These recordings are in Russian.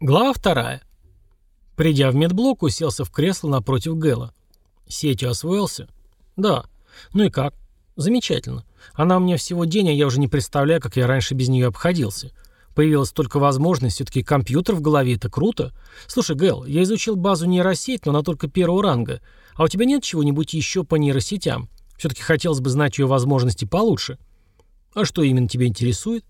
Глава вторая. Придя в медблок, уселся в кресло напротив Гэла. Сетью освоился? Да. Ну и как? Замечательно. Она у меня всего день, а я уже не представляю, как я раньше без нее обходился. Появилась только возможность, все-таки компьютер в голове, это круто. Слушай, Гэл, я изучил базу нейросеть, но она только первого ранга. А у тебя нет чего-нибудь еще по нейросетям? Все-таки хотелось бы знать ее возможности получше. А что именно тебя интересует?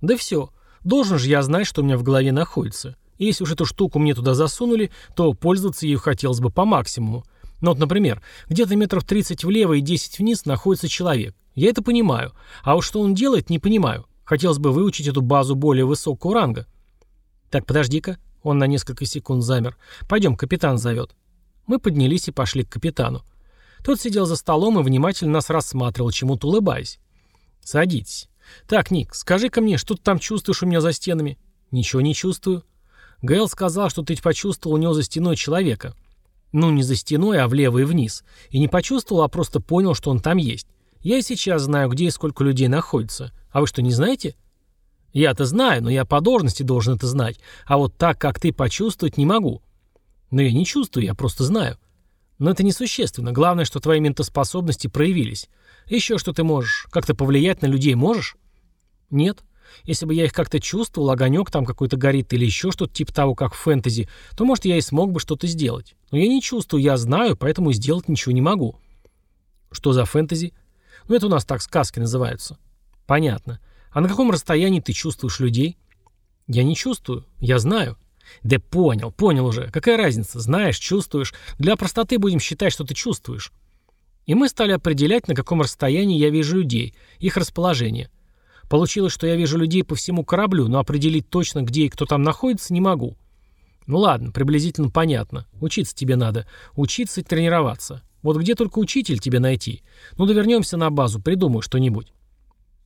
Да все. Должен же я знать, что у меня в голове находится. Если уж эту штуку мне туда засунули, то пользоваться ею хотелось бы по максимуму. Ну вот, например, где-то метров 30 влево и 10 вниз находится человек. Я это понимаю. А уж что он делает, не понимаю. Хотелось бы выучить эту базу более высокого ранга. Так, подожди-ка. Он на несколько секунд замер. Пойдем, капитан зовет. Мы поднялись и пошли к капитану. Тот сидел за столом и внимательно нас рассматривал, чему-то улыбаясь. «Садитесь. Так, Ник, скажи-ка мне, что ты там чувствуешь у меня за стенами?» «Ничего не чувствую». Гэл сказал, что ты почувствовал у него за стеной человека. Ну, не за стеной, а влево и вниз. И не почувствовал, а просто понял, что он там есть. Я и сейчас знаю, где и сколько людей находится. А вы что, не знаете? Я-то знаю, но я по должности должен это знать. А вот так, как ты, почувствовать не могу. Но я не чувствую, я просто знаю. Но это несущественно. Главное, что твои ментоспособности проявились. Еще что ты можешь? Как-то повлиять на людей можешь? Нет. Если бы я их как-то чувствовал, огонек там какой-то горит или еще что-то типа того, как в фэнтези, то, может, я и смог бы что-то сделать. Но я не чувствую, я знаю, поэтому сделать ничего не могу. Что за фэнтези? Ну, это у нас так сказки называются. Понятно. А на каком расстоянии ты чувствуешь людей? Я не чувствую, я знаю. Да понял, понял уже. Какая разница? Знаешь, чувствуешь. Для простоты будем считать, что ты чувствуешь. И мы стали определять, на каком расстоянии я вижу людей, их расположение – Получилось, что я вижу людей по всему кораблю, но определить точно, где и кто там находится, не могу. Ну ладно, приблизительно понятно. Учиться тебе надо. Учиться и тренироваться. Вот где только учитель тебе найти? Ну да вернемся на базу, придумаю что-нибудь.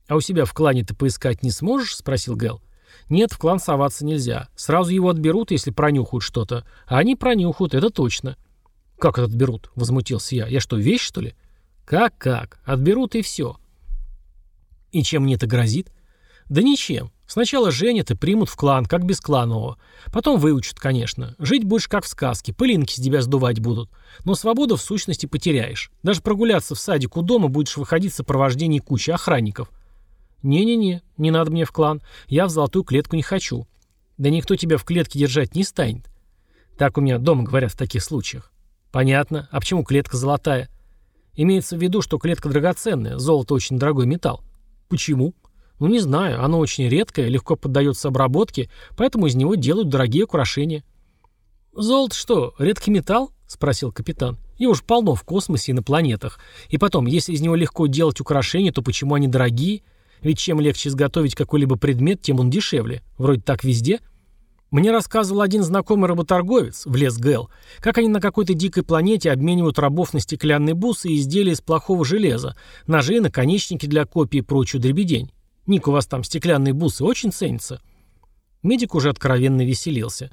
А у себя в клане ты поискать не сможешь? Спросил Гэл. Нет, в клан соваться нельзя. Сразу его отберут, если пронюхают что-то. А они пронюхают, это точно. Как это отберут? Возмутился я. Я что, вещь, что ли? Как-как? Отберут и все. И чем мне это грозит? Да ничем. Сначала женят и примут в клан, как без кланового. Потом выучат, конечно. Жить будешь как в сказке, пылинки с тебя сдувать будут. Но свободу в сущности потеряешь. Даже прогуляться в садик у дома будешь выходить в сопровождении кучи охранников. Не-не-не, не надо мне в клан. Я в золотую клетку не хочу. Да никто тебя в клетке держать не станет. Так у меня дома говорят в таких случаях. Понятно. А почему клетка золотая? Имеется в виду, что клетка драгоценная, золото очень дорогой металл. Почему? Ну не знаю, оно очень редкое, легко поддается обработке, поэтому из него делают дорогие украшения. «Золото что, редкий металл?» — спросил капитан. «Его уж полно в космосе и на планетах. И потом, если из него легко делать украшения, то почему они дорогие? Ведь чем легче изготовить какой-либо предмет, тем он дешевле. Вроде так везде». Мне рассказывал один знакомый работорговец, в лес Гэл, как они на какой-то дикой планете обменивают рабов на стеклянные бусы и изделия из плохого железа, ножи, наконечники для копий и прочую дребедень. Ник, у вас там стеклянные бусы очень ценятся. Медик уже откровенно веселился.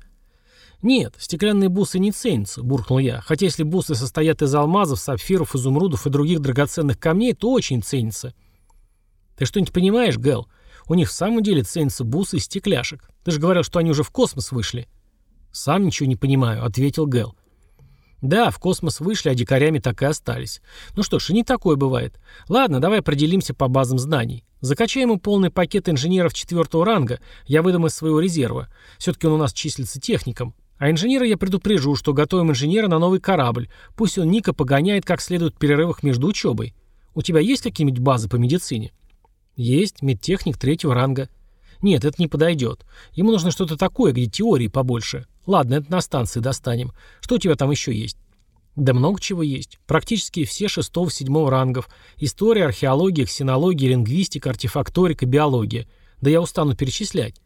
«Нет, стеклянные бусы не ценятся», — буркнул я. «Хотя если бусы состоят из алмазов, сапфиров, изумрудов и других драгоценных камней, то очень ценятся». «Ты что-нибудь понимаешь, Гэл? У них в самом деле ценятся бусы из стекляшек. Ты же говорил, что они уже в космос вышли». «Сам ничего не понимаю», — ответил Гэл. «Да, в космос вышли, а дикарями так и остались. Ну что ж, и не такое бывает. Ладно, давай определимся по базам знаний. Закачаем ему полный пакет инженеров четвертого ранга, я выдам из своего резерва. Все-таки он у нас числится техником. А инженера я предупрежу, что готовим инженера на новый корабль. Пусть он Ника погоняет как следует в перерывах между учебой. У тебя есть какие-нибудь базы по медицине?» Есть, медтехник третьего ранга. Нет, это не подойдет. Ему нужно что-то такое, где теории побольше. Ладно, это на станции достанем. Что у тебя там еще есть? Да много чего есть. Практически все шестого-седьмого рангов. История, археология, ксенология, лингвистика, артефакторика, биология. Да я устану перечислять.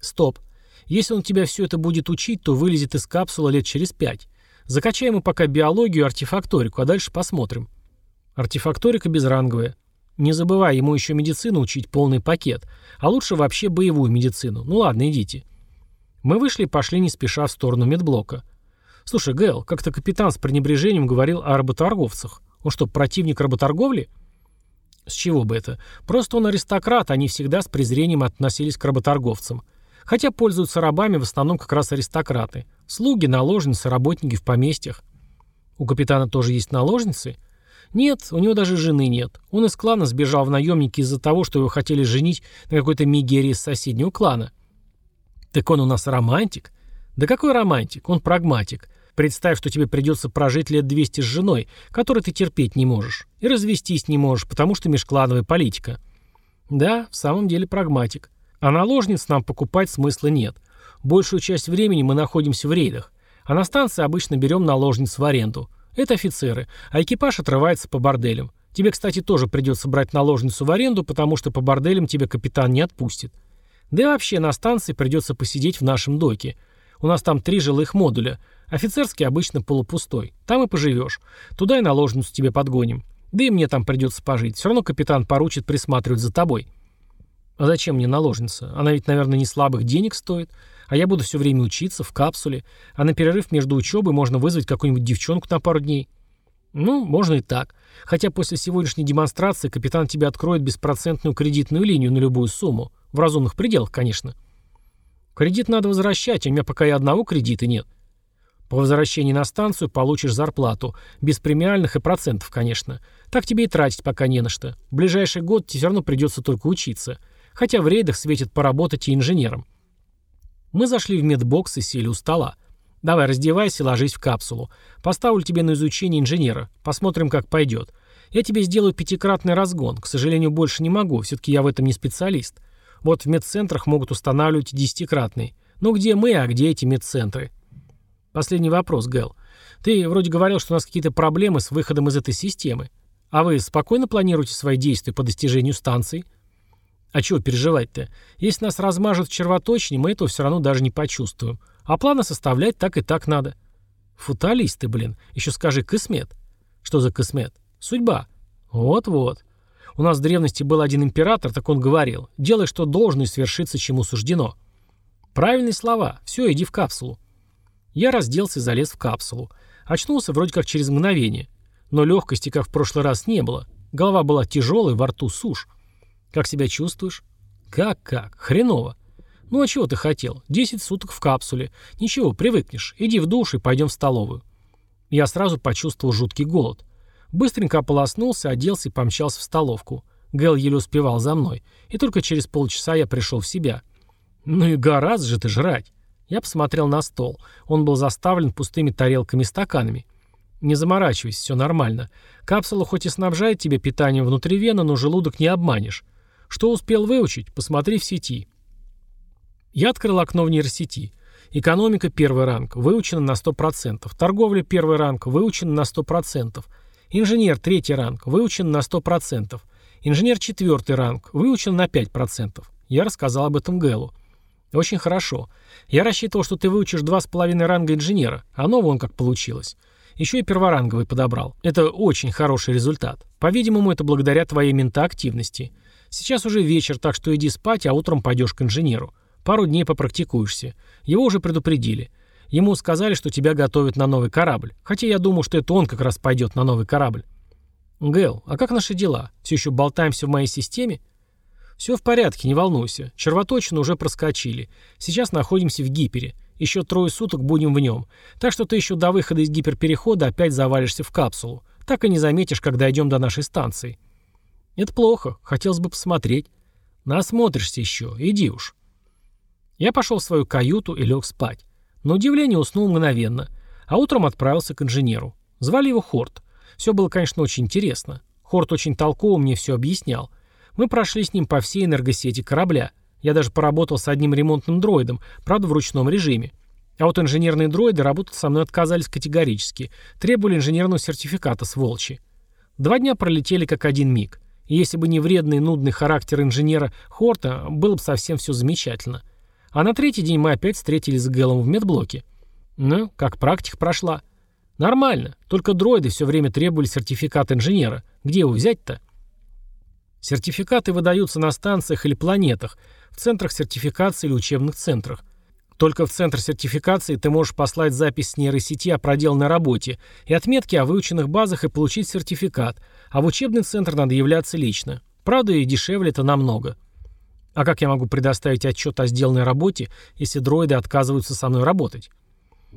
Стоп. Если он тебя все это будет учить, то вылезет из капсулы лет через пять. Закачаем ему пока биологию и артефакторику, а дальше посмотрим. Артефакторика безранговая. Не забывай, ему еще медицину учить полный пакет. А лучше вообще боевую медицину. Ну ладно, идите. Мы вышли и пошли не спеша в сторону медблока. Слушай, Гэл, как-то капитан с пренебрежением говорил о работорговцах. Он что, противник работорговли? С чего бы это? Просто он аристократ, они всегда с презрением относились к работорговцам. Хотя пользуются рабами в основном как раз аристократы. Слуги, наложницы, работники в поместьях. У капитана тоже есть наложницы? Нет, у него даже жены нет. Он из клана сбежал в наемники из-за того, что его хотели женить на какой-то мигере из соседнего клана. Так он у нас романтик? Да какой романтик? Он прагматик. Представь, что тебе придется прожить лет 200 с женой, которой ты терпеть не можешь. И развестись не можешь, потому что межклановая политика. Да, в самом деле прагматик. А наложниц нам покупать смысла нет. Большую часть времени мы находимся в рейдах. А на станции обычно берем наложниц в аренду. Это офицеры, а экипаж отрывается по борделям. Тебе, кстати, тоже придется брать наложницу в аренду, потому что по борделям тебе капитан не отпустит. Да и вообще на станции придется посидеть в нашем доке. У нас там три жилых модуля. Офицерский обычно полупустой. Там и поживешь. Туда и наложницу тебе подгоним. Да и мне там придется пожить. Все равно капитан поручит присматривать за тобой. А зачем мне наложница? Она ведь, наверное, не слабых денег стоит. А я буду все время учиться, в капсуле. А на перерыв между учебой можно вызвать какую-нибудь девчонку на пару дней. Ну, можно и так. Хотя после сегодняшней демонстрации капитан тебе откроет беспроцентную кредитную линию на любую сумму. В разумных пределах, конечно. Кредит надо возвращать, а у меня пока и одного кредита нет. По возвращении на станцию получишь зарплату. Без премиальных и процентов, конечно. Так тебе и тратить пока не на что. В ближайший год тебе все равно придется только учиться. Хотя в рейдах светит поработать и инженером. Мы зашли в медбокс и сели у стола. Давай, раздевайся и ложись в капсулу. Поставлю тебе на изучение инженера. Посмотрим, как пойдет. Я тебе сделаю пятикратный разгон. К сожалению, больше не могу. Все-таки я в этом не специалист. Вот в медцентрах могут устанавливать десятикратный. Ну где мы, а где эти медцентры? Последний вопрос, Гэл. Ты вроде говорил, что у нас какие-то проблемы с выходом из этой системы. А вы спокойно планируете свои действия по достижению станций? А чего переживать-то? Если нас размажут в червоточине, мы этого все равно даже не почувствуем. А планы составлять так и так надо. Футалисты, блин. Еще скажи космет. Что за космет? Судьба. Вот-вот. У нас в древности был один император, так он говорил. Делай, что должно, и свершится, чему суждено. Правильные слова. Все, иди в капсулу. Я разделся и залез в капсулу. Очнулся вроде как через мгновение. Но легкости, как в прошлый раз, не было. Голова была тяжелой, во рту сушь. Как себя чувствуешь? Как-как? Хреново. Ну а чего ты хотел? Десять суток в капсуле. Ничего, привыкнешь. Иди в душ и пойдем в столовую. Я сразу почувствовал жуткий голод. Быстренько ополоснулся, оделся и помчался в столовку. Гэл еле успевал за мной. И только через полчаса я пришел в себя. Ну и гораздо же ты жрать. Я посмотрел на стол. Он был заставлен пустыми тарелками и стаканами. Не заморачивайся, все нормально. Капсула хоть и снабжает тебя питанием внутривенно, но желудок не обманешь. Что успел выучить? Посмотри в сети. Я открыл окно в нейросети. Экономика первый ранг, выучена на 100%. Торговля первый ранг, выучена на 100%. Инженер третий ранг, выучен на 100%. Инженер четвертый ранг, выучен на 5%. Я рассказал об этом Гэлу. Очень хорошо. Я рассчитывал, что ты выучишь два с половиной ранга инженера, а ново вон как получилось. Еще и перворанговый подобрал. Это очень хороший результат. По-видимому, это благодаря твоей ментоактивности. Сейчас уже вечер, так что иди спать, а утром пойдешь к инженеру. Пару дней попрактикуешься. Его уже предупредили. Ему сказали, что тебя готовят на новый корабль. Хотя я думаю, что это он как раз пойдет на новый корабль. Гэл, а как наши дела? Все еще болтаемся в моей системе? Все в порядке, не волнуйся. Червоточину уже проскочили. Сейчас находимся в гипере. Еще трое суток будем в нем. Так что ты еще до выхода из гиперперехода опять завалишься в капсулу. Так и не заметишь, когда идем до нашей станции. Это плохо. Хотелось бы посмотреть. Насмотришься еще. Иди уж. Я пошел в свою каюту и лег спать. На удивление уснул мгновенно. А утром отправился к инженеру. Звали его Хорт. Все было, конечно, очень интересно. Хорт очень толково мне все объяснял. Мы прошли с ним по всей энергосети корабля. Я даже поработал с одним ремонтным дроидом, правда в ручном режиме. А вот инженерные дроиды работать со мной отказались категорически. Требовали инженерного сертификата, сволочи. Два дня пролетели как один миг. Если бы не вредный и нудный характер инженера Хорта, было бы совсем все замечательно. А на третий день мы опять встретились с Гэлом в медблоке. Ну, как практика прошла. Нормально, только дроиды все время требовали сертификат инженера. Где его взять-то? Сертификаты выдаются на станциях или планетах, в центрах сертификации или учебных центрах. Только в центр сертификации ты можешь послать запись с нейросети о проделанной работе и отметки о выученных базах и получить сертификат, а в учебный центр надо являться лично. Правда, и дешевле это намного. А как я могу предоставить отчет о сделанной работе, если дроиды отказываются со мной работать?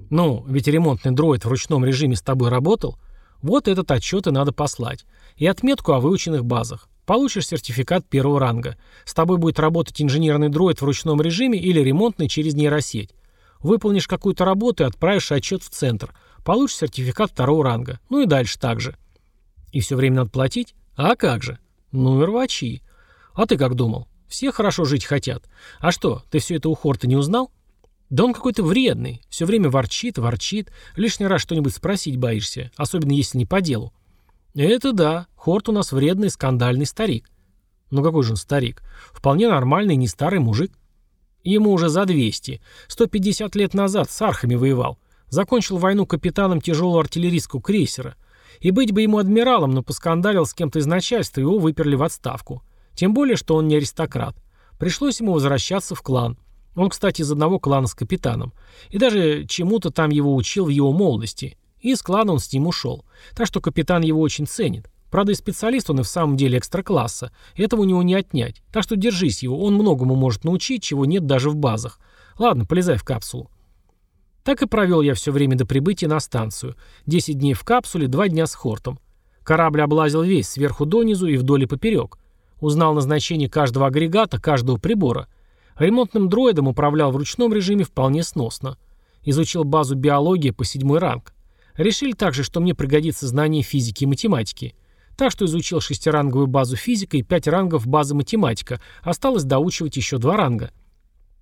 Ну, ведь ремонтный дроид в ручном режиме с тобой работал. Вот этот отчет и надо послать. И отметку о выученных базах. Получишь сертификат первого ранга. С тобой будет работать инженерный дроид в ручном режиме или ремонтный через нейросеть. Выполнишь какую-то работу и отправишь отчет в центр. Получишь сертификат второго ранга. Ну и дальше так же. И все время надо платить? А как же? Ну и рвачи. А ты как думал? Все хорошо жить хотят. А что, ты все это у Хорта не узнал? Да он какой-то вредный. Все время ворчит, ворчит. Лишний раз что-нибудь спросить боишься. Особенно если не по делу. Это да. Хорт у нас вредный, скандальный старик. Ну какой же он старик? Вполне нормальный, не старый мужик. Ему уже за 200. 150 лет назад с архами воевал. Закончил войну капитаном тяжелого артиллерийского крейсера. И быть бы ему адмиралом, но поскандалил с кем-то из начальства, его выперли в отставку. Тем более, что он не аристократ. Пришлось ему возвращаться в клан. Он, кстати, из одного клана с капитаном. И даже чему-то там его учил в его молодости. И из клана он с ним ушел. Так что капитан его очень ценит. Правда, и специалист он и в самом деле экстра-класса. Этого у него не отнять. Так что держись его, он многому может научить, чего нет даже в базах. Ладно, полезай в капсулу. Так и провел я все время до прибытия на станцию. Десять дней в капсуле, два дня с Хортом. Корабль облазил весь, сверху донизу и вдоль и поперек. Узнал назначение каждого агрегата, каждого прибора. Ремонтным дроидом управлял в ручном режиме вполне сносно. Изучил базу биологии по седьмой ранг. Решили также, что мне пригодится знание физики и математики. Так что изучил шестиранговую базу физика и пять рангов базы математика. Осталось доучивать еще два ранга.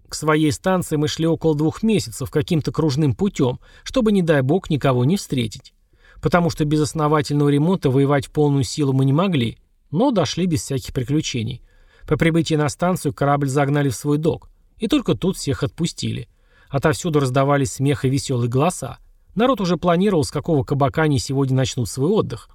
К своей станции мы шли около двух месяцев каким-то кружным путем, чтобы, не дай бог, никого не встретить. Потому что без основательного ремонта воевать в полную силу мы не могли, но дошли без всяких приключений. По прибытии на станцию корабль загнали в свой док, и только тут всех отпустили. Отовсюду раздавались смех и веселые голоса. Народ уже планировал, с какого кабака они сегодня начнут свой отдых.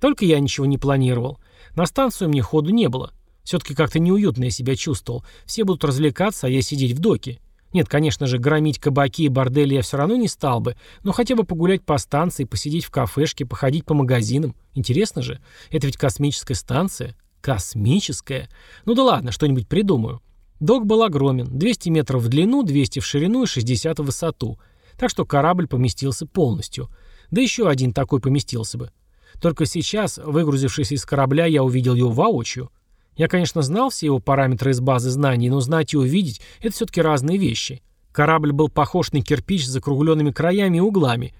Только я ничего не планировал. На станцию мне ходу не было. Все-таки как-то неуютно я себя чувствовал. Все будут развлекаться, а я сидеть в доке. Нет, конечно же, громить кабаки и бордели я все равно не стал бы, но хотя бы погулять по станции, посидеть в кафешке, походить по магазинам. Интересно же. Это ведь космическая станция. Космическая? Ну да ладно, что-нибудь придумаю. Док был огромен. 200 метров в длину, 200 в ширину и 60 в высоту. Так что корабль поместился полностью. Да еще один такой поместился бы. Только сейчас, выгрузившись из корабля, я увидел его воочию. Я, конечно, знал все его параметры из базы знаний, но знать и увидеть – это все-таки разные вещи. Корабль был похож на кирпич с закругленными краями и углами.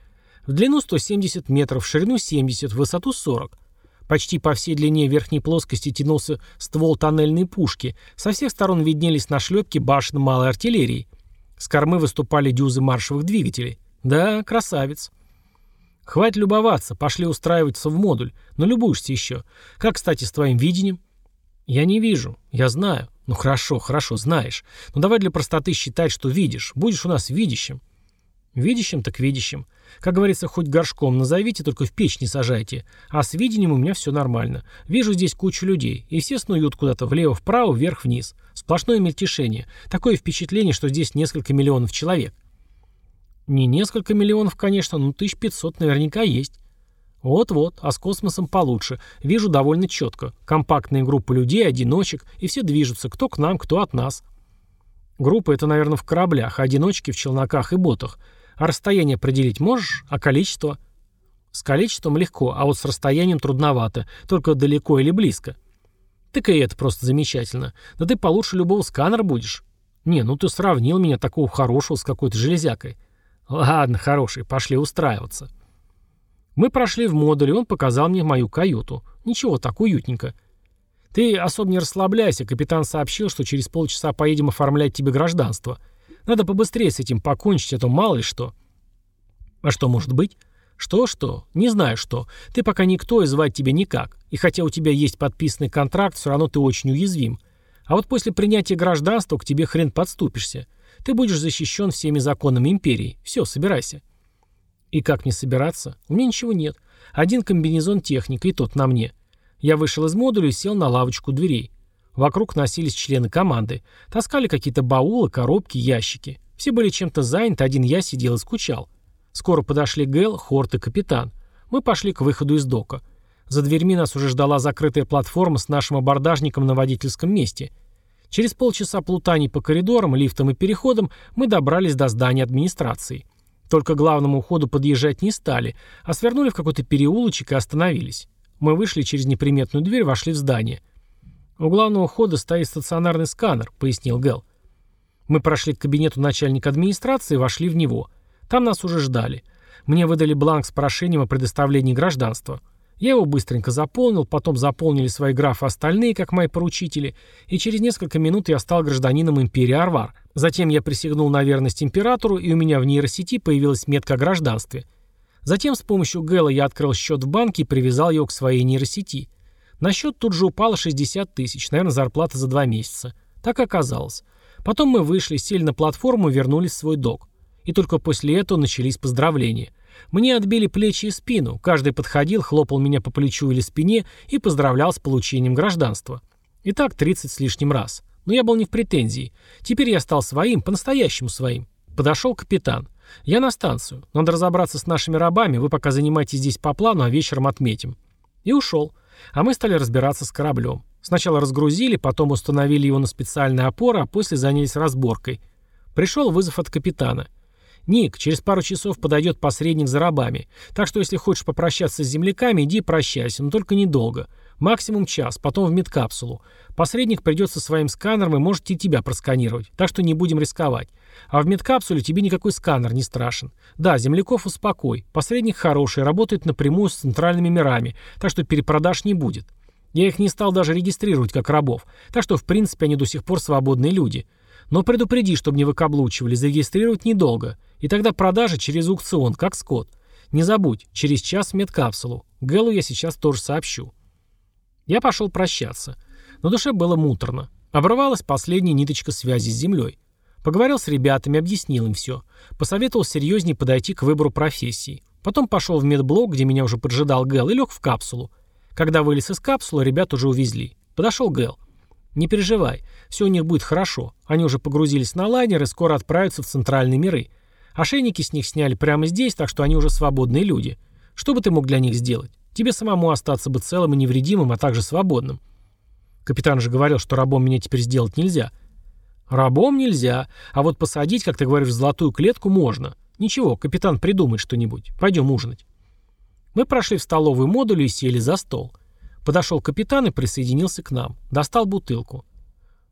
В длину 170 метров, в ширину 70, в высоту 40. Почти по всей длине верхней плоскости тянулся ствол тоннельной пушки. Со всех сторон виднелись нашлепки башен малой артиллерии. С кормы выступали дюзы маршевых двигателей. Да, красавец. Хватит любоваться, пошли устраиваться в модуль. Но любуешься еще. Как, кстати, с твоим видением? «Я не вижу. Я знаю. Ну хорошо, хорошо, знаешь. Но давай для простоты считать, что видишь. Будешь у нас видящим». «Видящим так видящим. Как говорится, хоть горшком назовите, только в печь не сажайте. А с видением у меня все нормально. Вижу здесь кучу людей, и все снуют куда-то влево-вправо, вверх-вниз. Сплошное мельтешение. Такое впечатление, что здесь несколько миллионов человек». «Не несколько миллионов, конечно, но тысяч пятьсот наверняка есть». Вот-вот, а с космосом получше. Вижу довольно четко. Компактные группы людей, одиночек, и все движутся, кто к нам, кто от нас. Группы это, наверное, в кораблях, а одиночки в челноках и ботах. А расстояние определить можешь? А количество? С количеством легко, а вот с расстоянием трудновато. Только далеко или близко. Так и это просто замечательно. Да ты получше любого сканера будешь. Не, ну ты сравнил меня такого хорошего с какой-то железякой. Ладно, хороший, пошли устраиваться. Мы прошли в модуль, и он показал мне мою каюту. Ничего, так уютненько. Ты особо не расслабляйся, капитан сообщил, что через полчаса поедем оформлять тебе гражданство. Надо побыстрее с этим покончить, а то мало ли что. А что может быть? Что-что? Не знаю что. Ты пока никто и звать тебя никак. И хотя у тебя есть подписанный контракт, все равно ты очень уязвим. А вот после принятия гражданства к тебе хрен подступишься. Ты будешь защищен всеми законами империи. Все, собирайся. И как мне собираться? У меня ничего нет. Один комбинезон техника, и тот на мне. Я вышел из модуля и сел на лавочку дверей. Вокруг носились члены команды. Таскали какие-то баулы, коробки, ящики. Все были чем-то заняты, один я сидел и скучал. Скоро подошли Гэл, Хорт и капитан. Мы пошли к выходу из дока. За дверьми нас уже ждала закрытая платформа с нашим абордажником на водительском месте. Через полчаса плутаний по коридорам, лифтам и переходам мы добрались до здания администрации. Только к главному уходу подъезжать не стали, а свернули в какой-то переулочек и остановились. Мы вышли через неприметную дверь, вошли в здание. «У главного входа стоит стационарный сканер», — пояснил Гэл. Мы прошли к кабинету начальника администрации и вошли в него. Там нас уже ждали. Мне выдали бланк с прошением о предоставлении гражданства. Я его быстренько заполнил, потом заполнили свои графы остальные, как мои поручители, и через несколько минут я стал гражданином империи Арвар. Затем я присягнул на верность императору, и у меня в нейросети появилась метка о гражданстве. Затем с помощью Гэла я открыл счет в банке и привязал его к своей нейросети. На счет тут же упало 60 тысяч, наверное, зарплата за два месяца. Так оказалось. Потом мы вышли, сели на платформу и вернулись в свой док. И только после этого начались поздравления. Мне отбили плечи и спину, каждый подходил, хлопал меня по плечу или спине и поздравлял с получением гражданства. И так 30 с лишним раз. Но я был не в претензии. Теперь я стал своим, по-настоящему своим. Подошел капитан. Я на станцию. Надо разобраться с нашими рабами, вы пока занимайтесь здесь по плану, а вечером отметим. И ушел. А мы стали разбираться с кораблем. Сначала разгрузили, потом установили его на специальные опоры, а после занялись разборкой. Пришел вызов от капитана – «Ник, через пару часов подойдет посредник за рабами. Так что если хочешь попрощаться с земляками, иди прощайся, но только недолго. Максимум час, потом в медкапсулу. Посредник придет со своим сканером и может и тебя просканировать, так что не будем рисковать. А в медкапсуле тебе никакой сканер не страшен. Да, земляков успокой. Посредник хороший, работает напрямую с центральными мирами, так что перепродаж не будет. Я их не стал даже регистрировать как рабов, так что в принципе они до сих пор свободные люди. Но предупреди, чтобы не выкаблучивали, зарегистрировать недолго. И тогда продажа через аукцион, как скот. Не забудь, через час в медкапсулу. Гэлу я сейчас тоже сообщу. Я пошел прощаться. На душе было муторно. Обрывалась последняя ниточка связи с землей. Поговорил с ребятами, объяснил им все. Посоветовал серьезнее подойти к выбору профессии. Потом пошел в медблок, где меня уже поджидал Гэл, и лег в капсулу. Когда вылез из капсулы, ребят уже увезли. Подошел Гэл. «Не переживай, все у них будет хорошо. Они уже погрузились на лайнер и скоро отправятся в центральные миры. Ошейники с них сняли прямо здесь, так что они уже свободные люди. Что бы ты мог для них сделать? Тебе самому остаться бы целым и невредимым, а также свободным. Капитан же говорил, что рабом меня теперь сделать нельзя. Рабом нельзя, а вот посадить, как ты говоришь, в золотую клетку можно. Ничего, капитан придумает что-нибудь. Пойдем ужинать. Мы прошли в столовый модуль и сели за стол. Подошел капитан и присоединился к нам. Достал бутылку.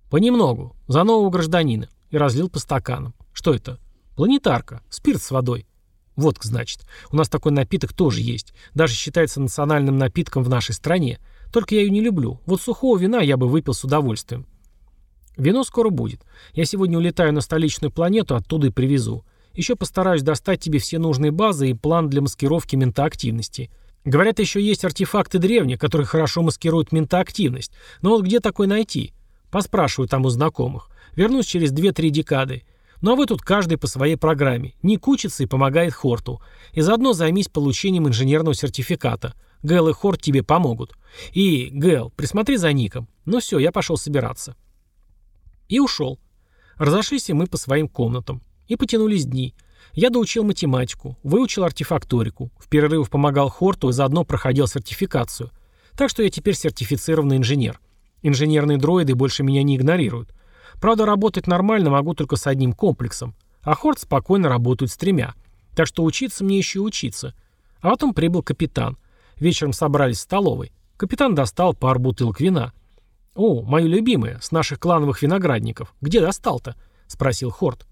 Понемногу, за нового гражданина. И разлил по стаканам. Что это? Планетарка. Спирт с водой. Водка, значит. У нас такой напиток тоже есть. Даже считается национальным напитком в нашей стране. Только я ее не люблю. Вот сухого вина я бы выпил с удовольствием. Вино скоро будет. Я сегодня улетаю на столичную планету, оттуда и привезу. Еще постараюсь достать тебе все нужные базы и план для маскировки ментоактивности. Говорят, еще есть артефакты древних, которые хорошо маскируют ментоактивность. Но вот где такой найти? Поспрашиваю там у знакомых. Вернусь через 2-3 декады. Ну а вы тут каждый по своей программе. Ник учится и помогает Хорту. И заодно займись получением инженерного сертификата. Гэл и Хорт тебе помогут. И, Гэл, присмотри за Ником. Ну все, я пошел собираться. И ушел. Разошлись и мы по своим комнатам. И потянулись дни. Я доучил математику, выучил артефакторику, в перерывах помогал Хорту и заодно проходил сертификацию. Так что я теперь сертифицированный инженер. Инженерные дроиды больше меня не игнорируют. Правда, работать нормально могу только с одним комплексом, а Хорт спокойно работает с тремя. Так что учиться мне еще учиться. А потом прибыл капитан. Вечером собрались в столовой. Капитан достал пару бутылок вина. «О, мое любимое, с наших клановых виноградников. Где достал-то?» — спросил Хорт.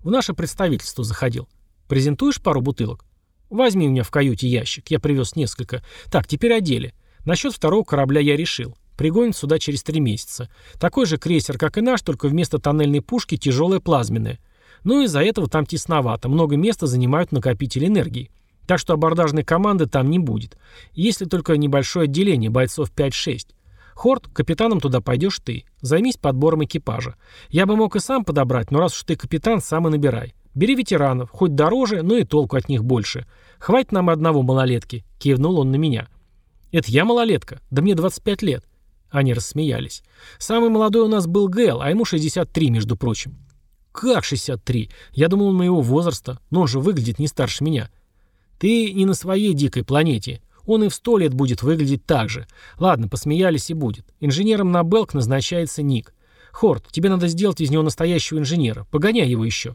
«В наше представительство заходил. Презентуешь пару бутылок?» «Возьми у меня в каюте ящик, я привез несколько. Так, теперь о деле. Насчет второго корабля я решил. Пригонят сюда через три месяца. Такой же крейсер, как и наш, только вместо тоннельной пушки тяжелая плазменная. Ну из-за этого там тесновато, много места занимают накопители энергии. Так что абордажной команды там не будет. Если только небольшое отделение, бойцов 5-6. Хорт, капитаном туда пойдешь ты. Займись подбором экипажа. Я бы мог и сам подобрать, но раз уж ты капитан, сам и набирай. Бери ветеранов, хоть дороже, но и толку от них больше. Хватит нам одного малолетки, кивнул он на меня. Это я малолетка? Да мне 25 лет. Они рассмеялись. «Самый молодой у нас был Гэл, а ему 63, между прочим». «Как 63? Я думал, он моего возраста, но он же выглядит не старше меня». «Ты не на своей дикой планете. Он и в сто лет будет выглядеть так же. Ладно, посмеялись и будет. Инженером на Белк назначается Ник. Хорт, тебе надо сделать из него настоящего инженера. Погоняй его еще.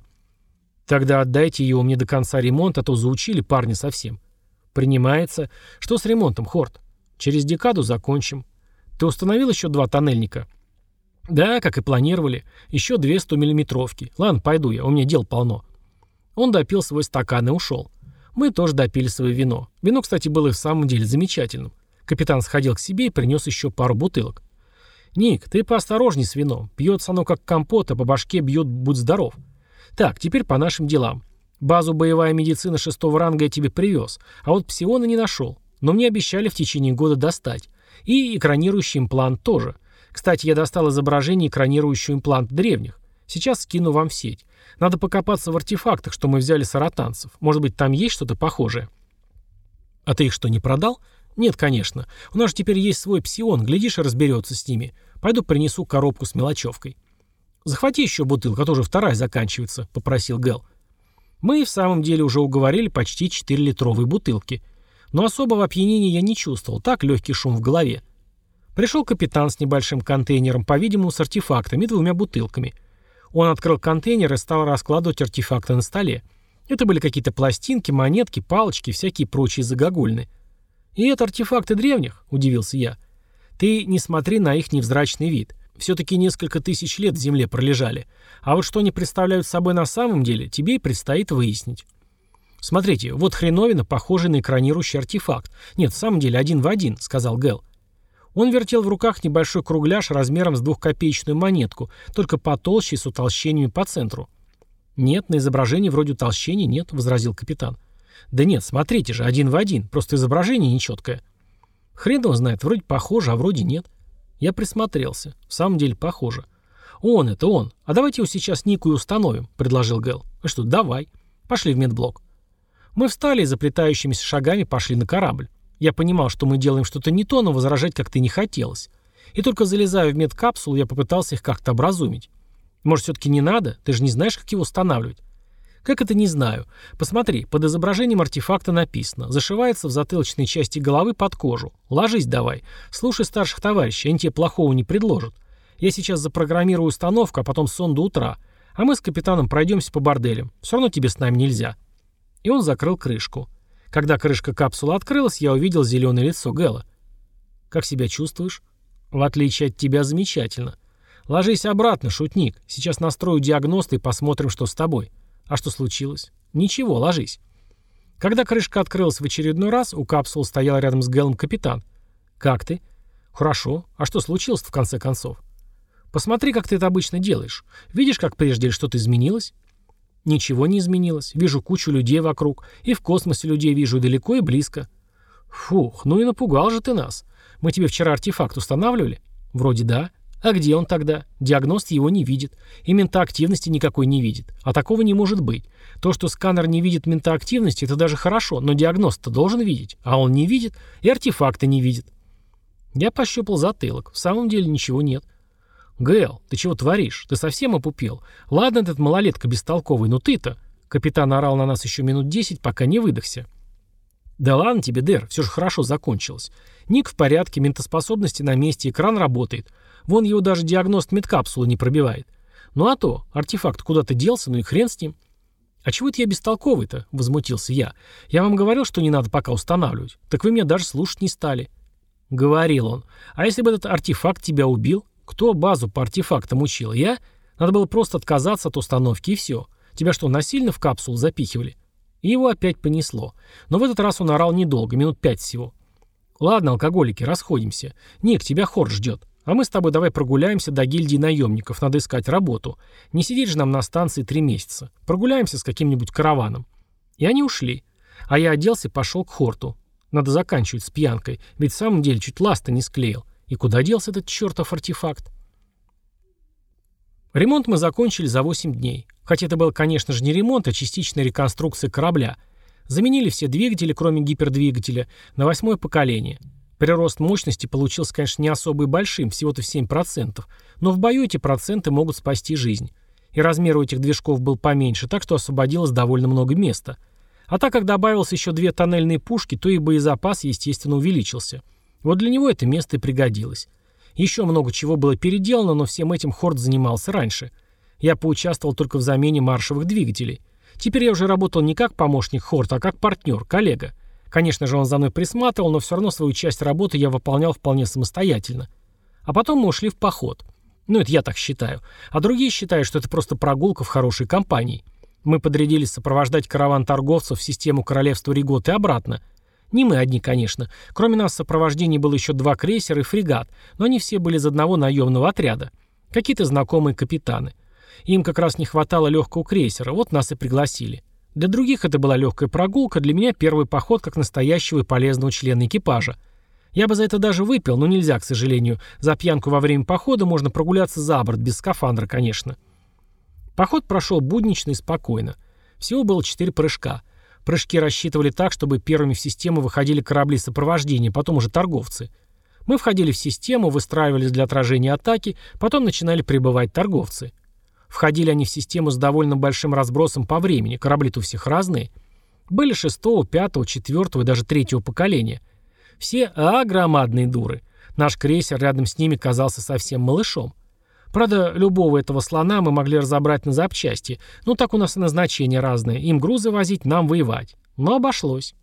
Тогда отдайте его мне до конца ремонта, а то заучили парни совсем. Принимается. Что с ремонтом, Хорт? Через декаду закончим. Ты установил еще два тоннельника? Да, как и планировали. Еще две 100-миллиметровки. Ладно, пойду я, у меня дел полно. Он допил свой стакан и ушел. Мы тоже допили свое вино. Вино, кстати, было и в самом деле замечательным. Капитан сходил к себе и принес еще пару бутылок. «Ник, ты поосторожней с вином. Пьется оно как компот, а по башке бьет «будь здоров». Так, теперь по нашим делам. Базу боевая медицина шестого ранга я тебе привез, а вот псиона не нашел. Но мне обещали в течение года достать. И экранирующий имплант тоже. Кстати, я достал изображение экранирующего импланта древних. Сейчас скину вам в сеть. Надо покопаться в артефактах, что мы взяли с аратанцев. Может быть, там есть что-то похожее. А ты их что, не продал? Нет, конечно. У нас же теперь есть свой псион, глядишь и разберется с ними. Пойду принесу коробку с мелочевкой. Захвати еще бутылку, а то уже вторая заканчивается, попросил Гэл. Мы и в самом деле уже уговорили почти 4-литровые бутылки. Но особого опьянения я не чувствовал, так легкий шум в голове. Пришел капитан с небольшим контейнером, по-видимому, с артефактами и двумя бутылками – он открыл контейнер и стал раскладывать артефакты на столе. Это были какие-то пластинки, монетки, палочки, всякие прочие загогульны. «И это артефакты древних?» – удивился я. «Ты не смотри на их невзрачный вид. Все-таки несколько тысяч лет в земле пролежали. А вот что они представляют собой на самом деле, тебе и предстоит выяснить». «Смотрите, вот хреновина, похожий на экранирующий артефакт. Нет, в самом деле один в один», — сказал Гэл. Он вертел в руках небольшой кругляш размером с двухкопеечную монетку, только потолще и с утолщениями по центру. «Нет, на изображении вроде утолщений нет», — возразил капитан. «Да нет, смотрите же, один в один, просто изображение нечеткое». «Хрен его знает, вроде похоже, а вроде нет». Я присмотрелся. В самом деле похоже. «Он, это он. А давайте его сейчас Нику и установим», — предложил Гэл. «А что, давай. Пошли в медблок». Мы встали и заплетающимися шагами пошли на корабль. Я понимал, что мы делаем что-то не то, но возражать как-то не хотелось. И только залезая в медкапсулу, я попытался их как-то образумить. Может, все-таки не надо? Ты же не знаешь, как его устанавливать. Как это не знаю? Посмотри, под изображением артефакта написано. Зашивается в затылочной части головы под кожу. Ложись давай. Слушай старших товарищей, они тебе плохого не предложат. Я сейчас запрограммирую установку, а потом сон до утра. А мы с капитаном пройдемся по борделям. Все равно тебе с нами нельзя. И он закрыл крышку. Когда крышка капсулы открылась, я увидел зеленое лицо Гэла. «Как себя чувствуешь?» «В отличие от тебя, замечательно. Ложись обратно, шутник. Сейчас настрою диагност и посмотрим, что с тобой. А что случилось?» «Ничего, ложись». Когда крышка открылась в очередной раз, у капсулы стоял рядом с Гэлом капитан. «Как ты?» «Хорошо. А что случилось в конце концов?» «Посмотри, как ты это обычно делаешь. Видишь, как прежде что-то изменилось?» Ничего не изменилось. Вижу кучу людей вокруг. И в космосе людей вижу далеко и близко. Фух, ну и напугал же ты нас. Мы тебе вчера артефакт устанавливали? Вроде да. А где он тогда? Диагност его не видит. И ментоактивности никакой не видит. А такого не может быть. То, что сканер не видит ментоактивности, это даже хорошо, но диагност-то должен видеть. А он не видит, и артефакты не видит. Я пощупал затылок. В самом деле ничего нет. — «Гэл, ты чего творишь? Ты совсем опупел? Ладно этот малолетка бестолковый, но ты-то...» Капитан орал на нас еще минут десять, пока не выдохся. «Да ладно тебе, Дэр, все же хорошо закончилось. Ник в порядке, ментоспособности на месте, экран работает. Вон его даже диагност медкапсулы не пробивает. Ну а то, артефакт куда-то делся, ну и хрен с ним». «А чего это я бестолковый-то?» — возмутился я. «Я вам говорил, что не надо пока устанавливать. Так вы меня даже слушать не стали». Говорил он. «А если бы этот артефакт тебя убил? Кто базу по артефактам учил? Я? Надо было просто отказаться от установки и все. Тебя что, насильно в капсулу запихивали? И его опять понесло. Но в этот раз он орал недолго, минут пять всего. Ладно, алкоголики, расходимся. Ник, тебя хор ждет. А мы с тобой давай прогуляемся до гильдии наемников, надо искать работу. Не сидеть же нам на станции три месяца. Прогуляемся с каким-нибудь караваном. И они ушли. А я оделся и пошел к Хорту. Надо заканчивать с пьянкой, ведь в самом деле чуть ласта не склеил. И куда делся этот чертов артефакт? Ремонт мы закончили за 8 дней. Хотя это был, конечно же, не ремонт, а частичная реконструкция корабля. Заменили все двигатели, кроме гипердвигателя, на восьмое поколение. Прирост мощности получился, конечно, не особо и большим, всего-то в 7%, но в бою эти проценты могут спасти жизнь. И размер у этих движков был поменьше, так что освободилось довольно много места. А так как добавилось еще две тоннельные пушки, то и боезапас, естественно, увеличился – вот для него это место и пригодилось. Еще много чего было переделано, но всем этим Хорд занимался раньше. Я поучаствовал только в замене маршевых двигателей. Теперь я уже работал не как помощник Хорта, а как партнер, коллега. Конечно же, он за мной присматривал, но все равно свою часть работы я выполнял вполне самостоятельно. А потом мы ушли в поход. Ну, это я так считаю. А другие считают, что это просто прогулка в хорошей компании. Мы подрядились сопровождать караван торговцев в систему королевства Ригот и обратно. Не мы одни, конечно. Кроме нас в сопровождении было еще два крейсера и фрегат, но они все были из одного наемного отряда. Какие-то знакомые капитаны. Им как раз не хватало легкого крейсера, вот нас и пригласили. Для других это была легкая прогулка, для меня первый поход как настоящего и полезного члена экипажа. Я бы за это даже выпил, но нельзя, к сожалению. За пьянку во время похода можно прогуляться за борт, без скафандра, конечно. Поход прошел буднично и спокойно. Всего было четыре прыжка. Прыжки рассчитывали так, чтобы первыми в систему выходили корабли сопровождения, потом уже торговцы. Мы входили в систему, выстраивались для отражения атаки, потом начинали прибывать торговцы. Входили они в систему с довольно большим разбросом по времени, корабли-то у всех разные. Были шестого, пятого, четвертого и даже третьего поколения. Все а громадные дуры. Наш крейсер рядом с ними казался совсем малышом. Правда, любого этого слона мы могли разобрать на запчасти. Ну, так у нас и назначения разные. Им грузы возить, нам воевать. Но обошлось.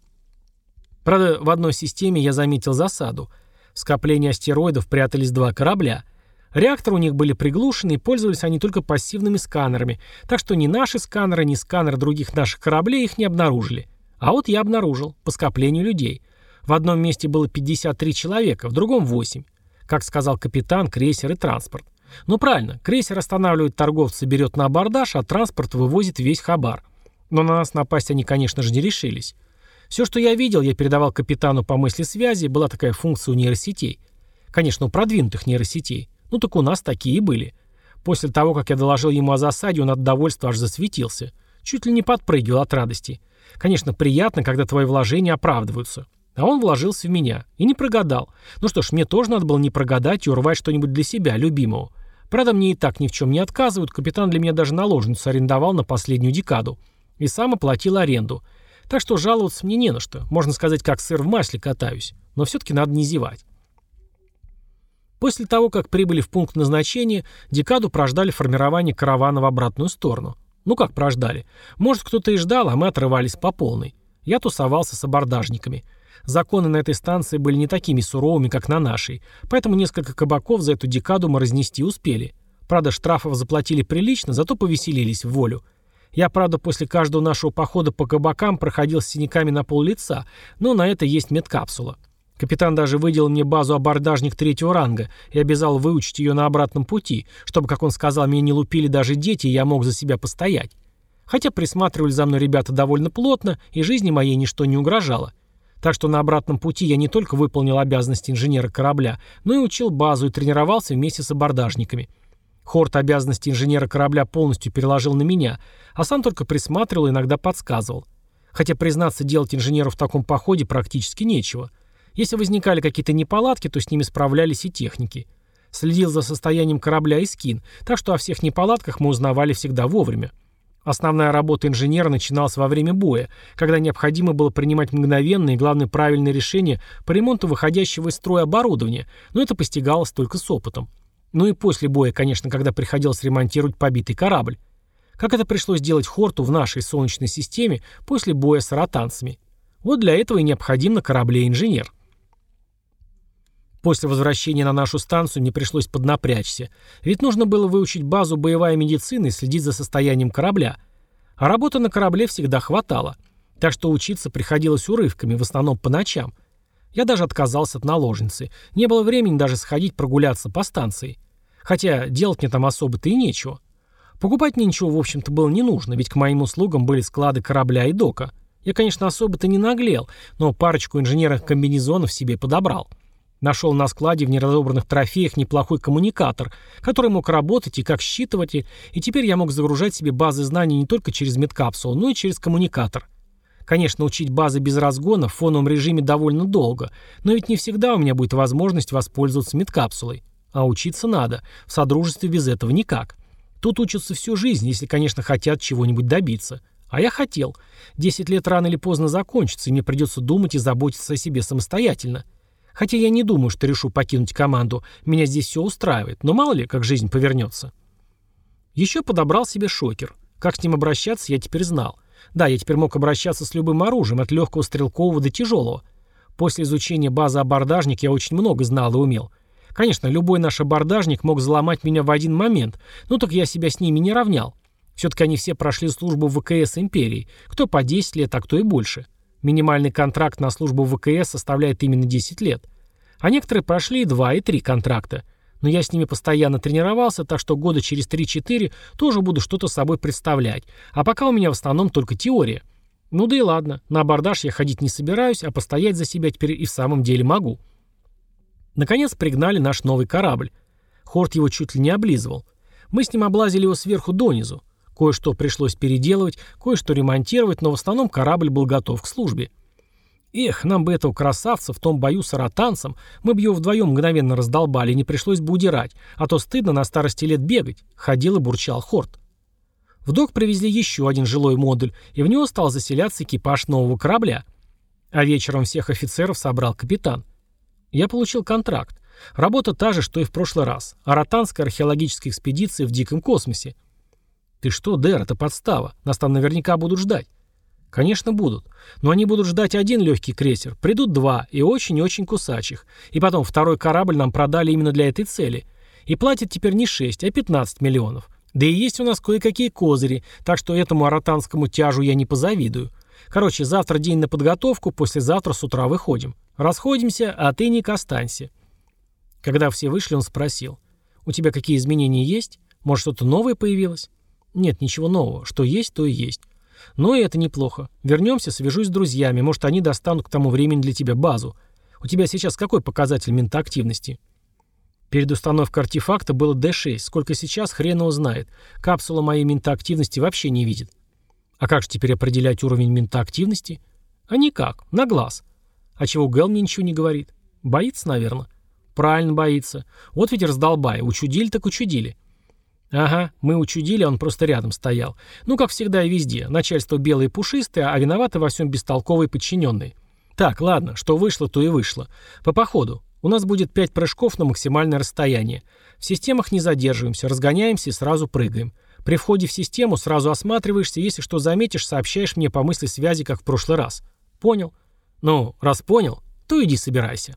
Правда, в одной системе я заметил засаду. В скоплении астероидов прятались два корабля. Реакторы у них были приглушены, и пользовались они только пассивными сканерами, так что ни наши сканеры, ни сканеры других наших кораблей их не обнаружили. А вот я обнаружил, по скоплению людей. В одном месте было 53 человека, в другом 8. Как сказал капитан, крейсер и транспорт. Ну правильно, крейсер останавливает торговца, берет на абордаж, а транспорт вывозит весь хабар. Но на нас напасть они, конечно же, не решились. Все, что я видел, я передавал капитану по мысли связи, была такая функция у нейросетей. Конечно, у продвинутых нейросетей. Ну так у нас такие и были. После того, как я доложил ему о засаде, он от довольства аж засветился. Чуть ли не подпрыгивал от радости. Конечно, приятно, когда твои вложения оправдываются. А он вложился в меня. И не прогадал. Ну что ж, мне тоже надо было не прогадать и урвать что-нибудь для себя, любимого. Правда, мне и так ни в чем не отказывают, капитан для меня даже наложницу арендовал на последнюю декаду. И сам оплатил аренду. Так что жаловаться мне не на что. Можно сказать, как сыр в масле катаюсь. Но все-таки надо не зевать. После того, как прибыли в пункт назначения, декаду прождали формирование каравана в обратную сторону. Ну как прождали? Может, кто-то и ждал, а мы отрывались по полной. Я тусовался с абордажниками. Законы на этой станции были не такими суровыми, как на нашей, поэтому несколько кабаков за эту декаду мы разнести успели. Правда, штрафов заплатили прилично, зато повеселились в волю. Я, правда, после каждого нашего похода по кабакам проходил с синяками на пол лица, но на это есть медкапсула. Капитан даже выделил мне базу абордажник третьего ранга и обязал выучить ее на обратном пути, чтобы, как он сказал, меня не лупили даже дети, и я мог за себя постоять. Хотя присматривали за мной ребята довольно плотно, и жизни моей ничто не угрожало. Так что на обратном пути я не только выполнил обязанности инженера корабля, но и учил базу и тренировался вместе с абордажниками. Хорт обязанности инженера корабля полностью переложил на меня, а сам только присматривал и иногда подсказывал. Хотя, признаться, делать инженеру в таком походе практически нечего. Если возникали какие-то неполадки, то с ними справлялись и техники. Следил за состоянием корабля и скин, так что о всех неполадках мы узнавали всегда вовремя. Основная работа инженера начиналась во время боя, когда необходимо было принимать мгновенные и, главное, правильные решения по ремонту выходящего из строя оборудования, но это постигалось только с опытом. Ну и после боя, конечно, когда приходилось ремонтировать побитый корабль. Как это пришлось делать Хорту в нашей Солнечной системе после боя с ротанцами. Вот для этого и необходим на корабле инженер. После возвращения на нашу станцию мне пришлось поднапрячься, ведь нужно было выучить базу боевая медицина и следить за состоянием корабля. А работы на корабле всегда хватало, так что учиться приходилось урывками, в основном по ночам. Я даже отказался от наложницы, не было времени даже сходить прогуляться по станции. Хотя делать мне там особо-то и нечего. Покупать мне ничего, в общем-то, было не нужно, ведь к моим услугам были склады корабля и дока. Я, конечно, особо-то не наглел, но парочку инженерных комбинезонов себе подобрал. Нашел на складе в неразобранных трофеях неплохой коммуникатор, который мог работать и как считывать, и теперь я мог загружать себе базы знаний не только через медкапсулу, но и через коммуникатор. Конечно, учить базы без разгона в фоновом режиме довольно долго, но ведь не всегда у меня будет возможность воспользоваться медкапсулой. А учиться надо. В содружестве без этого никак. Тут учатся всю жизнь, если, конечно, хотят чего-нибудь добиться. А я хотел. Десять лет рано или поздно закончится, и мне придется думать и заботиться о себе самостоятельно. Хотя я не думаю, что решу покинуть команду. Меня здесь все устраивает. Но мало ли, как жизнь повернется. Еще подобрал себе шокер. Как с ним обращаться, я теперь знал. Да, я теперь мог обращаться с любым оружием, от легкого стрелкового до тяжелого. После изучения базы абордажник я очень много знал и умел. Конечно, любой наш абордажник мог взломать меня в один момент, но только я себя с ними не равнял. Все-таки они все прошли службу в ВКС империи. Кто по 10 лет, а кто и больше. Минимальный контракт на службу в ВКС составляет именно 10 лет. А некоторые прошли и 2, и 3 контракта. Но я с ними постоянно тренировался, так что года через 3-4 тоже буду что-то собой представлять. А пока у меня в основном только теория. Ну да и ладно, на абордаж я ходить не собираюсь, а постоять за себя теперь и в самом деле могу. Наконец пригнали наш новый корабль. Хорт его чуть ли не облизывал. Мы с ним облазили его сверху донизу. Кое-что пришлось переделывать, кое-что ремонтировать, но в основном корабль был готов к службе. Эх, нам бы этого красавца в том бою с аратанцем, мы бы его вдвоем мгновенно раздолбали, не пришлось бы удирать, а то стыдно на старости лет бегать, ходил и бурчал Хорт. В док привезли еще один жилой модуль, и в него стал заселяться экипаж нового корабля. А вечером всех офицеров собрал капитан. Я получил контракт. Работа та же, что и в прошлый раз. Аратанская археологическая экспедиция в диком космосе. «Ты что, Дэр, это подстава. Нас там наверняка будут ждать». «Конечно, будут. Но они будут ждать один легкий крейсер. Придут два, и очень-очень кусачих. И потом второй корабль нам продали именно для этой цели. И платят теперь не 6, а 15 миллионов. Да и есть у нас кое-какие козыри, так что этому аратанскому тяжу я не позавидую. Короче, завтра день на подготовку, послезавтра с утра выходим. Расходимся, а ты, Ник, останься». Когда все вышли, он спросил. «У тебя какие изменения есть? Может, что-то новое появилось?» Нет, ничего нового. Что есть, то и есть. Но и это неплохо. Вернемся, свяжусь с друзьями. Может, они достанут к тому времени для тебя базу. У тебя сейчас какой показатель ментоактивности? Перед установкой артефакта было D6. Сколько сейчас, хрен его знает. Капсула моей ментоактивности вообще не видит. А как же теперь определять уровень ментоактивности? А никак. На глаз. А чего Гэл мне ничего не говорит? Боится, наверное. Правильно боится. Вот ведь раздолбай. Учудили так учудили. Ага, мы учудили, он просто рядом стоял. Ну, как всегда и везде. Начальство белое и пушистое, а виноваты во всем бестолковые подчиненные. Так, ладно, что вышло, то и вышло. По походу. У нас будет 5 прыжков на максимальное расстояние. В системах не задерживаемся, разгоняемся и сразу прыгаем. При входе в систему сразу осматриваешься, если что заметишь, сообщаешь мне по мысли связи, как в прошлый раз. Понял? Ну, раз понял, то иди собирайся.